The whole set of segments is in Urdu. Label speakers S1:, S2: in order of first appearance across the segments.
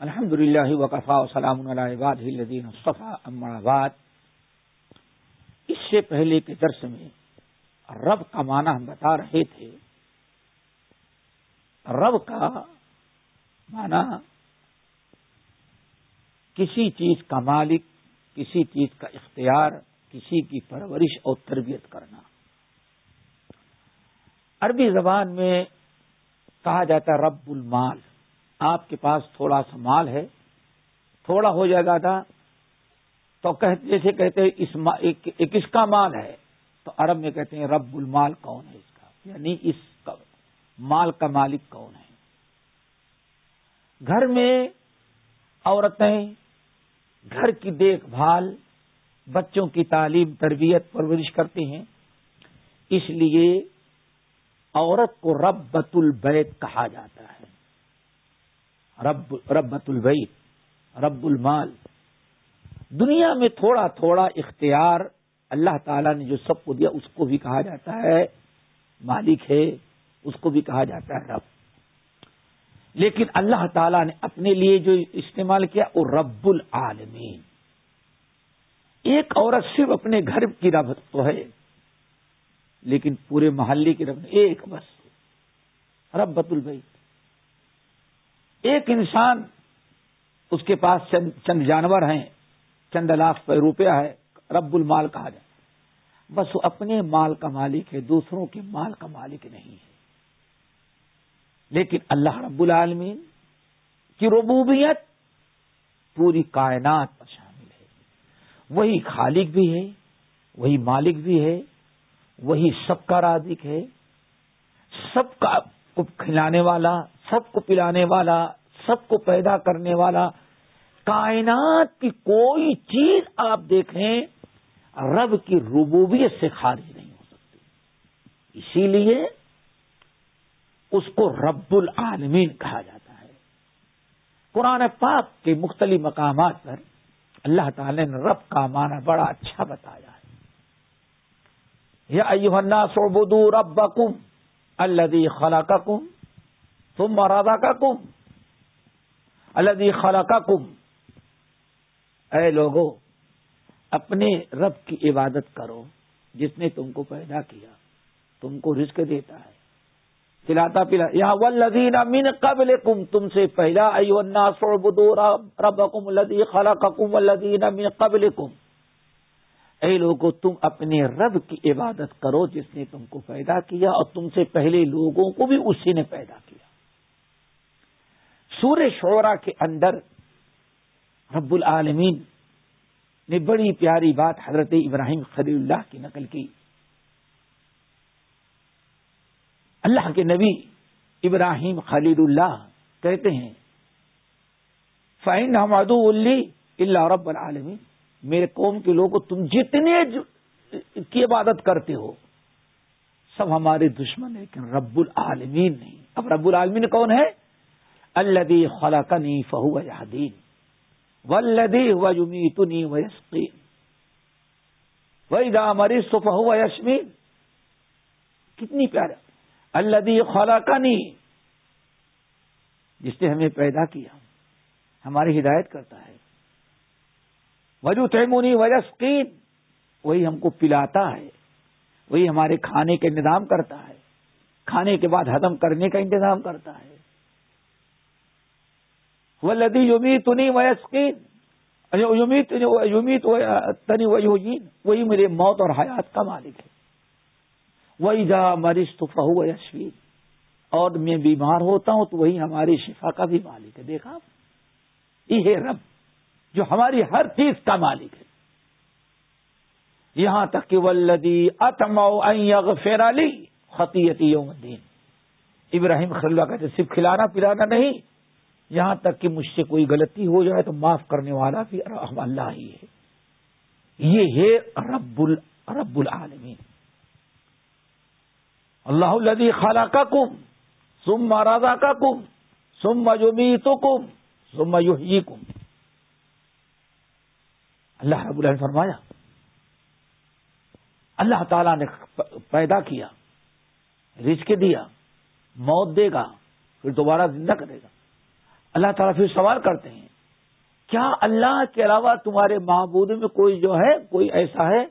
S1: الحمد للہ وقفا وسلام علیہ الدین صفا آباد اس سے پہلے کے درس میں رب کا معنی ہم بتا رہے تھے۔ رب کا معنی کسی چیز کا مالک، کسی چیز کا اختیار، کسی کی پرورش اور تربیت کرنا۔ عربی زبان میں کہا جاتا ہے رب المال۔ آپ کے پاس تھوڑا سا مال ہے، تھوڑا ہو جائے گا تھا تو جیسے کہتے ہیں، اس کا مال ہے۔ تو عرب میں کہتے ہیں، رب المال کون ہے اس کا؟ یعنی اس کا مال کا مالک کون ہے؟ گھر میں عورتیں، گھر کی دیکھ بھال، بچوں کی تعلیم، تربیت، پرورش کرتے ہیں۔ اس لیے عورت کو رب بت البیت کہا جاتا ہے۔ رب ربت البیت، رب المال۔ دنیا میں تھوڑا تھوڑا اختیار اللہ تعالیٰ نے جو سب کو دیا، اس کو بھی کہا جاتا ہے مالک ہے، اس کو بھی کہا جاتا ہے رب۔ لیکن اللہ تعالیٰ نے اپنے لیے جو استعمال کیا، وہ رب العالمین۔ ایک عورت صرف اپنے گھر کی رب تو ہے، لیکن پورے محلے کی رب، ایک بس۔ رب بت البئی ایک انسان اس کے پاس چند چند جانور ہیں، چند لاکھ روپیہ ہے، رب المال کہا جائے۔ بس وہ اپنے مال کا مالک ہے، دوسروں کے مال کا مالک نہیں ہے۔ لیکن اللہ رب العالمین کی ربوبیت پوری کائنات پر شامل ہے۔ وہی خالق بھی ہے، وہی مالک بھی ہے، وہی سب کا رازق ہے، سب کا کھلانے والا سب کو پلانے والا، سب کو پیدا کرنے والا۔ کائنات کی کوئی چیز آپ دیکھیں، رب کی ربوبیت سے خارج نہیں ہو سکتی۔ اسی لیے اس کو رب العالمین کہا جاتا ہے۔ قرآن پاک کے مختلف مقامات پر اللہ تعالی نے رب کا معنی بڑا اچھا بتایا ہے۔ یا ایوہنا سوبدو رب بکم اللہ خلا کا کم تم مرادہ کا کم اللہ خلا کا کم اے لوگو، اپنے رب کی عبادت کرو، جس نے تم کو پیدا کیا، تم کو رزق دیتا ہے۔ پلاتا پلا یہاں ولدین امین قبل کم تم سے پہلا ایونا سوبدو رب کم الدی خلا کا کم ولدین امین قبل کم اے لوگوں تم اپنے رب کی عبادت کرو، جس نے تم کو پیدا کیا، اور تم سے پہلے لوگوں کو بھی اسی نے پیدا کیا۔ سور شعرا کے اندر رب العالمین نے بڑی پیاری بات حضرت ابراہیم خلی اللہ کی نقل کی۔ اللہ کے نبی ابراہیم خلیل اللہ کہتے ہیں فائن حماد اللہ رب العالمین میرے قوم کے لوگوں، تم جتنے کی عبادت کرتے ہو، سب ہمارے دشمن لیکن رب العالمین نہیں۔ اب رب العالمین کون ہے؟ الدی خلقنی فہو یادین ولدی و یمیتنی و یسقین مریض تو فہو یشمین کتنی پیارا. الدی خلقنی جس نے ہمیں پیدا کیا. ہماری ہدایت کرتا ہے. وجو تیمونی وجسقین وہی ہم کو پلاتا ہے. وہی ہمارے کھانے کا انتظام کرتا ہے. کھانے کے بعد ہضم کرنے کا انتظام کرتا ہے. وہ لدی یومی تنی ویسکین یومیت یومیت تنی وہی وہی میرے موت اور حیات کا مالک ہے. وہی جا مریض تو فہو یشوین اور میں بیمار ہوتا ہوں تو وہی ہماری شفا کا بھی مالک ہے. دیکھا یہ رب جو ہماری ہر چیز کا مالک ہے. یہاں تک کہ ولدی اتمو فیر علی خطیتی یوم الدین ابراہیم خلہ کا صرف کھلانا پلانا نہیں یہاں تک کہ مجھ سے کوئی غلطی ہو جائے تو معاف کرنے والا بھی رحم اللہ ہی ہے۔ یہ ہے رب رب العالمین اللہ الدی خالہ کا کم سم مارازا کا کم سم مجومی تو کم سم یوہی کم اللہ رب اللہ فرمایا، اللہ تعالی نے پیدا کیا، رزق دیا، موت دے گا، پھر دوبارہ زندہ کرے گا۔ اللہ تعالیٰ پھر سوال کرتے ہیں، کیا اللہ کے علاوہ تمہارے معبود میں کوئی جو ہے، کوئی ایسا ہے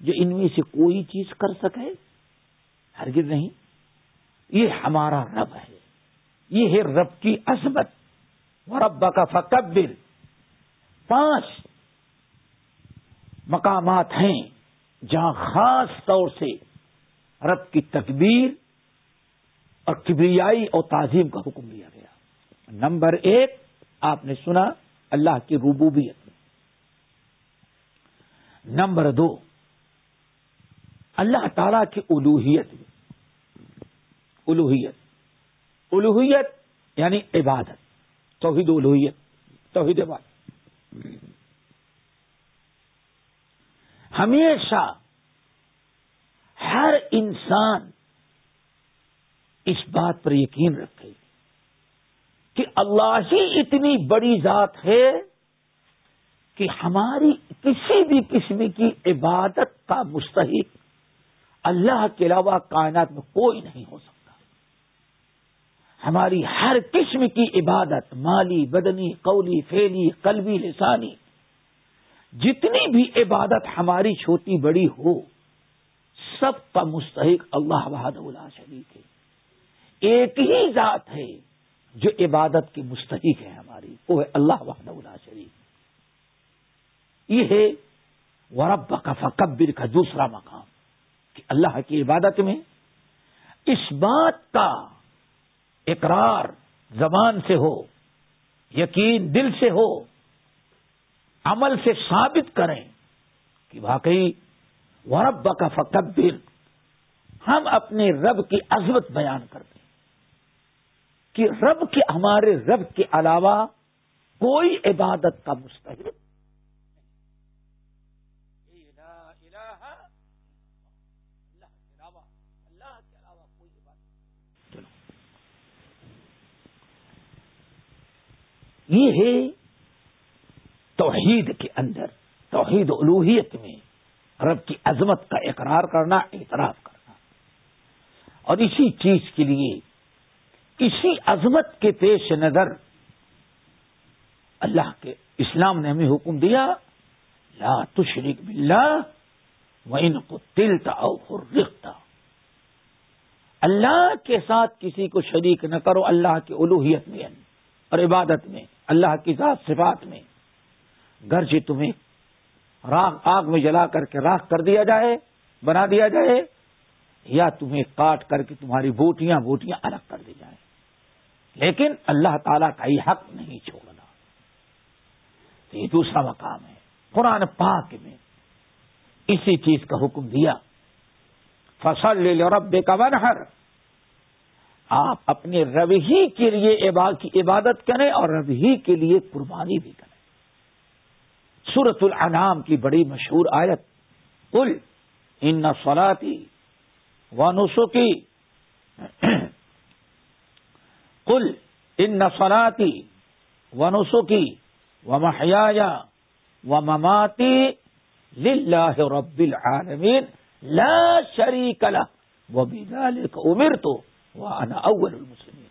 S1: جو ان میں سے کوئی چیز کر سکے؟ ہرگز نہیں۔ یہ ہمارا رب ہے۔ یہ ہے رب کی عصمت رب کا فکبر۔ پانچ مقامات ہیں جہاں خاص طور سے رب کی تکبیر اور کبریائی اور تعظیم کا حکم دیا گیا۔ نمبر ایک، آپ نے سنا اللہ کی ربوبیت۔ میں نمبر دو، اللہ تعالی کی الوحیت میں الوحیت الوحیت یعنی عبادت، توحید الوحیت توحید عبادت ہمیشہ ہر انسان اس بات پر یقین رکھے۔ کہ اللہ ہی اتنی بڑی ذات ہے کہ ہماری کسی بھی قسم کی عبادت کا مستحق اللہ کے علاوہ کائنات میں کوئی نہیں ہو سکتا۔ ہماری ہر قسم کی عبادت، مالی، بدنی، قولی فیلی قلبی، لسانی، جتنی بھی عبادت ہماری چھوٹی بڑی ہو، سب کا مستحق اللہ وحد اللہ شریف ہے ایک ہی ذات ہے۔ جو عبادت کی مستحق ہے ہماری، وہ ہے اللہ وحد اللہ شریف یہ ہے ورب کا فکبر کا دوسرا مقام کہ اللہ کی عبادت میں اس بات کا اقرار زبان سے ہو، یقین دل سے ہو، عمل سے ثابت کریں کہ واقعی ورب کا فکبر ہم اپنے رب کی عظمت بیان کر دیں کہ رب کے ہمارے رب کے علاوہ کوئی عبادت کا مستحق یہ ہے توحید کے اندر، توحید الوحیت میں رب کی عظمت کا اقرار کرنا، اعتراف کرنا۔ اور اسی چیز کے لیے اسی عظمت کے پیش نظر اللہ کے اسلام نے ہمیں حکم دیا، لا تشرک باللہ و ان کو تلتا اور رکھتا اللہ کے ساتھ کسی کو شریک نہ کرو، اللہ کی الوحیت میں اور عبادت میں، اللہ کی ذات صفات میں۔ گھر سے تمہیں راگ، آگ میں جلا کر کے راک کر دیا جائے، بنا دیا جائے۔ یا تمہیں کاٹ کر کے تمہاری بوٹیاں بوٹیاں الگ کر دی جائیں۔ لیکن اللہ تعالی کا یہ حق نہیں چھوڑنا۔ تو یہ دوسرا مقام ہے۔ قرآن پاک میں اسی چیز کا حکم دیا۔ فصل لے لو رب کا ونہر آپ اپنے رب ہی کے لیے عبادت کریں اور رب ہی کے لیے قربانی بھی کریں۔ سورت الانام کی بڑی مشہور آیت۔ کل ان سلاتی و کی کل ان سلاتی و کی و محیا و مماتی لاہ رب العالمین، لا شریک له وبذلك امرت وانا اول المسلمين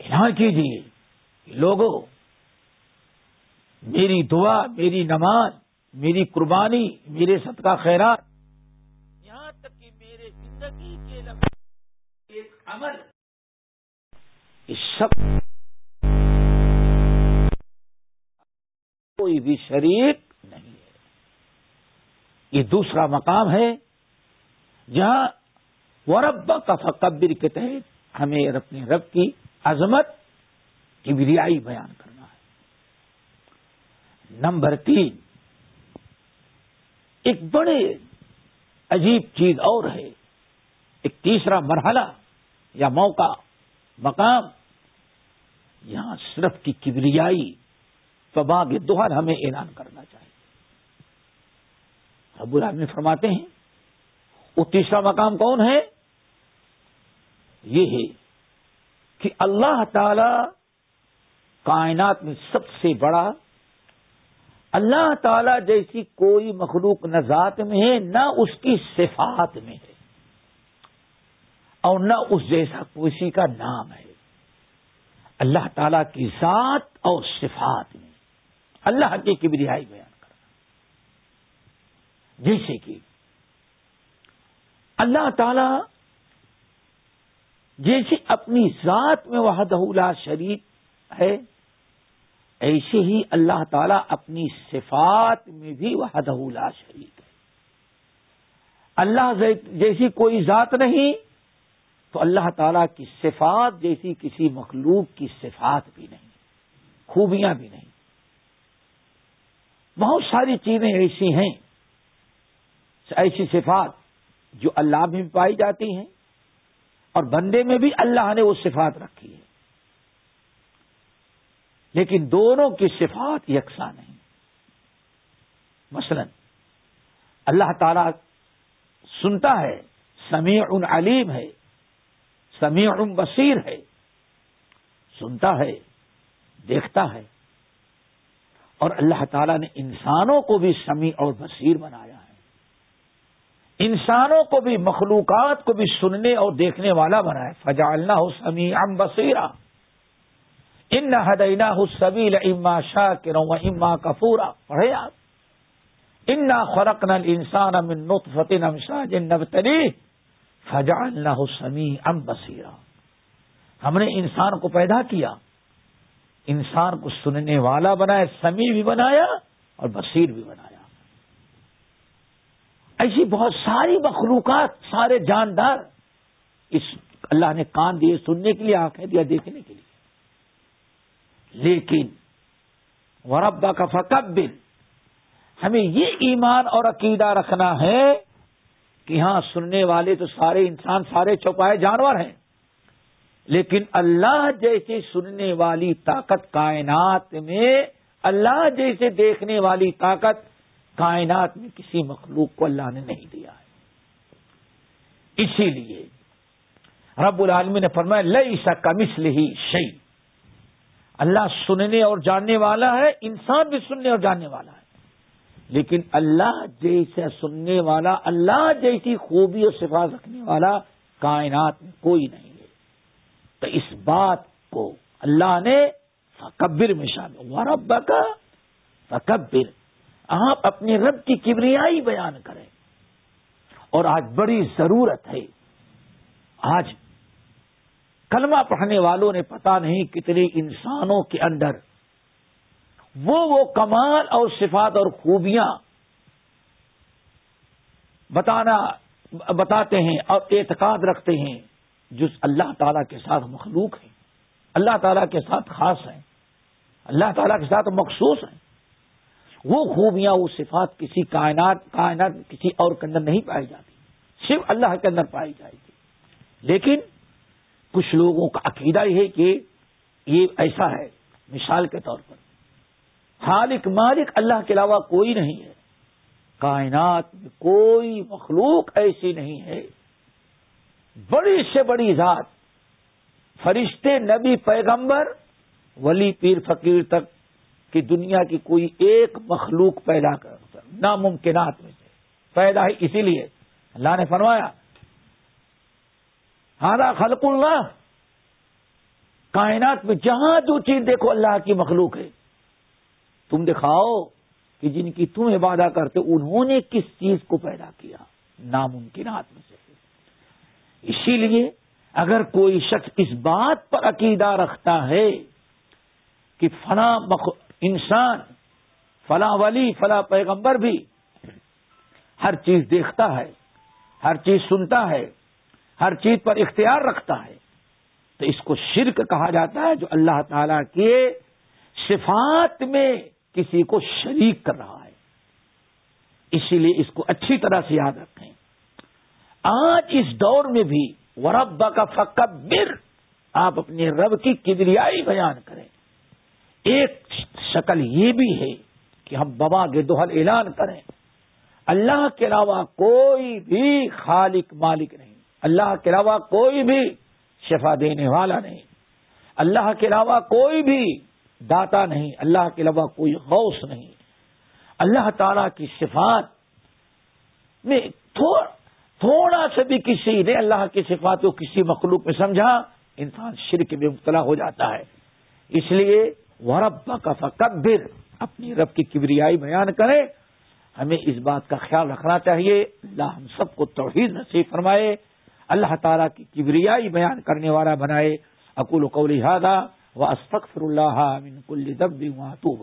S1: اعلان کیجیے لوگوں میری دعا، میری نماز، میری قربانی، میرے صدقہ خیرات یہاں تک کہ میرے زندگی کے ایک عمل اس سب کوئی بھی شریک نہیں ہے۔ یہ دوسرا مقام ہے جہاں ورب کا فقبر کے تحت ہمیں اپنے رب کی عظمت کی بریائی بیان کرنا ہے۔ نمبر تین، ایک بڑے عجیب چیز اور ہے۔ ایک تیسرا مرحلہ یا موقع، مقام، یہاں صرف کی کبریائی فباغ دوہر ہمیں اعلان کرنا چاہیے۔ ابو العالمین فرماتے ہیں، وہ تیسرا مقام کون ہے؟ یہ ہے کہ اللہ تعالی کائنات میں سب سے بڑا، اللہ تعالی جیسی کوئی مخلوق نہ ذات میں ہے، نہ اس کی صفات میں ہے۔ اور نہ اس جیسا کسی کا نام ہے۔ اللہ تعالی کی ذات اور صفات میں اللہ کی کبریائی بیان کرنا۔ جیسے کہ اللہ تعالی جیسے اپنی ذات میں وحدہ لا شریف ہے، ایسے ہی اللہ تعالیٰ اپنی صفات میں بھی وحدہ لا شریک ہے۔ اللہ جیسی کوئی ذات نہیں تو اللہ تعالیٰ کی صفات جیسی کسی مخلوق کی صفات بھی نہیں، خوبیاں بھی نہیں۔ بہت ساری چیزیں ایسی ہیں، ایسی صفات جو اللہ میں بھی پائی جاتی ہیں اور بندے میں بھی اللہ نے وہ صفات رکھی ہے لیکن دونوں کی صفات یکساں نہیں۔ مثلا اللہ تعالی سنتا ہے، سمیع علیم ہے سمیع بصیر ہے، سنتا ہے، دیکھتا ہے۔ اور اللہ تعالیٰ نے انسانوں کو بھی سمیع اور بصیر بنایا ہے۔ انسانوں کو بھی، مخلوقات کو بھی سننے اور دیکھنے والا بنایا فجا اللہ ہو سمیع ام بصیرہ ان نہ ہدینا حسبیل اما شاہ کے رو اما کفورا پڑھے آپ۔ ان نہ خرق نل انسان امن فتح ام شاہ جن نبتری فجا اللہ سمی ام بصیرہ ہم نے انسان کو پیدا کیا۔ انسان کو سننے والا بنایا سمی بھی بنایا اور بصیر بھی بنایا۔ ایسی بہت ساری مخلوقات، سارے جاندار اس اللہ نے کان دیے سننے کے لیے، آنکھیں دیا دیکھنے کے لیے۔ لیکن وربا کا فقبل ہمیں یہ ایمان اور عقیدہ رکھنا ہے کہ ہاں سننے والے تو سارے انسان، سارے چوپائے جانور ہیں۔ لیکن اللہ جیسے سننے والی طاقت کائنات میں، اللہ جیسے دیکھنے والی طاقت کائنات میں کسی مخلوق کو اللہ نے نہیں دیا ہے۔ اسی لیے رب العالمی نے فرمایا لئی سا کمسل ہی شعی اللہ سننے اور جاننے والا ہے، انسان بھی سننے اور جاننے والا ہے۔ لیکن اللہ جیسا سننے والا، اللہ جیسی خوبی اور صفات رکھنے والا کائنات میں کوئی نہیں ہے۔ تو اس بات کو اللہ نے فکبر میں شامل ورب کا فکبر آپ اپنے رب کی کبریائی بیان کریں۔ اور آج بڑی ضرورت ہے۔ آج کلمہ پڑھنے والوں نے پتا نہیں کتنے انسانوں کے اندر وہ وہ کمال اور صفات اور خوبیاں بتانا بتاتے ہیں اور اعتقاد رکھتے ہیں جو اللہ تعالی کے ساتھ مخلوق ہیں۔ اللہ تعالیٰ کے ساتھ خاص ہیں۔ اللہ تعالیٰ کے ساتھ مخصوص ہیں۔ وہ خوبیاں، وہ صفات کسی کائنات کائنات کسی اور کے اندر نہیں پائی جاتی۔ صرف اللہ کے اندر پائی جائے گی۔ لیکن کچھ لوگوں کا عقیدہ یہ ہے کہ یہ ایسا ہے، مثال کے طور پر۔ خالق مالک اللہ کے علاوہ کوئی نہیں ہے۔ کائنات میں کوئی مخلوق ایسی نہیں ہے۔ بڑی سے بڑی ذات، فرشتے، نبی، پیغمبر، ولی، پیر، فقیر تک کی دنیا کی کوئی ایک مخلوق پیدا کر ناممکنات میں سے۔ پیدا ہے اسی لیے۔ اللہ نے فرمایا ہارا خلق اللہ کائنات میں جہاں جو چیز دیکھو، اللہ کی مخلوق ہے۔ تم دکھاؤ کہ جن کی تم عبادت کرتے انہوں نے کس چیز کو پیدا کیا؟ ناممکنات میں سے۔ اسی لیے اگر کوئی شخص اس بات پر عقیدہ رکھتا ہے کہ فلاں انسان، فلاں ولی، فلاں پیغمبر بھی ہر چیز دیکھتا ہے، ہر چیز سنتا ہے، ہر چیز پر اختیار رکھتا ہے، تو اس کو شرک کہا جاتا ہے جو اللہ تعالی کے صفات میں کسی کو شریک کر رہا ہے۔ اسی لیے اس کو اچھی طرح سے یاد رکھیں۔ آج اس دور میں بھی ورب کا فکبر آپ اپنے رب کی کبریائی بیان کریں۔ ایک شکل یہ بھی ہے کہ ہم ببا کے دوہل اعلان کریں۔ اللہ کے علاوہ کوئی بھی خالق مالک نہیں۔ اللہ کے علاوہ کوئی بھی شفا دینے والا نہیں۔ اللہ کے علاوہ کوئی بھی داتا نہیں، اللہ کے علاوہ کوئی غوث نہیں۔ اللہ تعالی کی صفات میں تھوڑا سا بھی کسی نے اللہ کی صفات کو کسی مخلوق میں سمجھا، انسان شرک میں مبتلا ہو جاتا ہے۔ اس لیے وہ رب کا فکبر اپنی رب کی کبریائی بیان کرے ہمیں اس بات کا خیال رکھنا چاہیے۔ اللہ ہم سب کو توحید نصیب فرمائے۔ اللہ تعالیٰ کی کبریائی بیان کرنے والا بنائے۔ اکول و قولی ہادا و استخر اللہ من کل دب تو